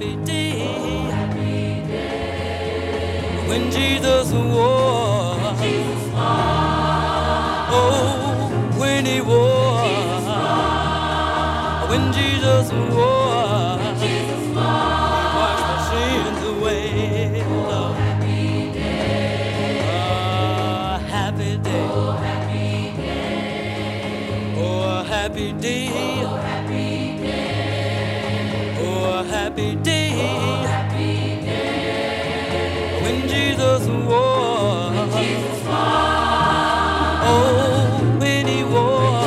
happy day. Oh, happy day. When Jesus wore. Oh, when he wore. When Jesus wore. Oh, happy day. Oh, happy day. Oh, happy day. When Jesus wore. Oh, when he wore.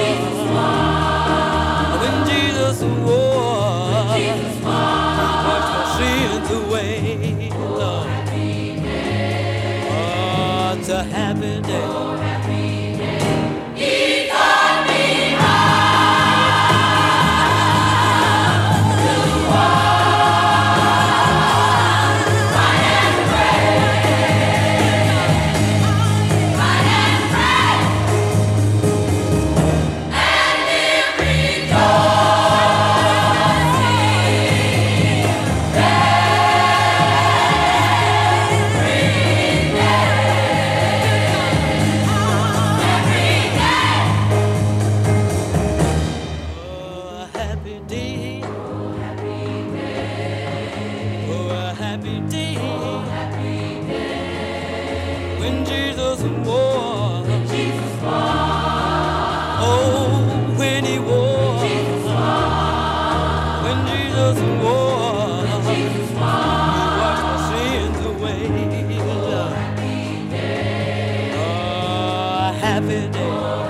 When Jesus wore. Washed my sins away, Lord. Oh, a happy day. Oh, a a happy day. When Jesus wore. Oh, when he wore. When Jesus. He washed my sins away. Oh, a happy day. Ah,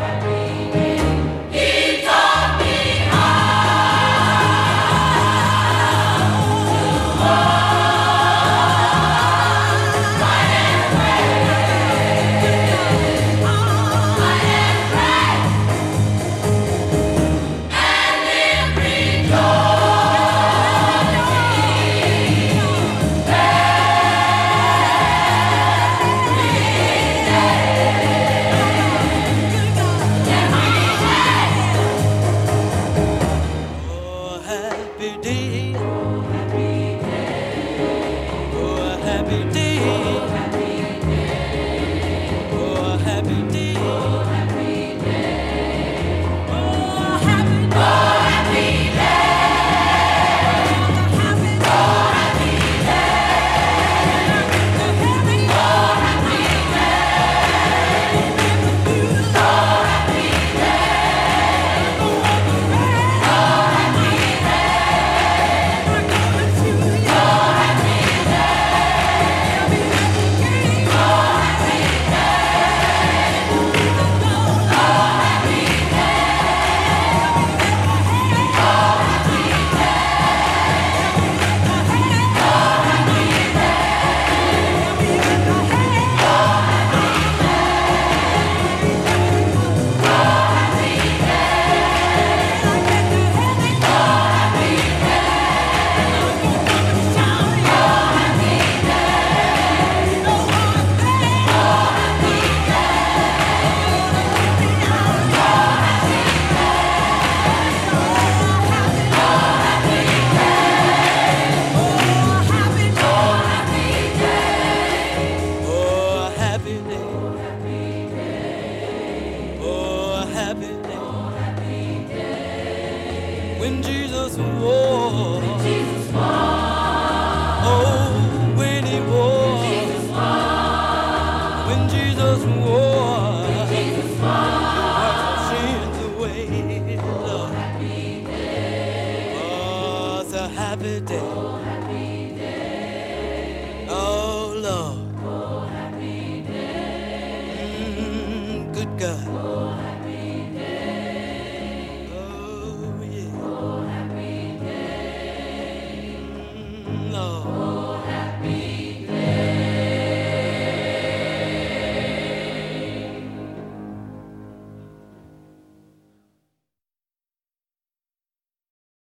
happy day. Day. When Jesus wore. Oh, when he wore. When Jesus my sins away. Oh, it's a happy day.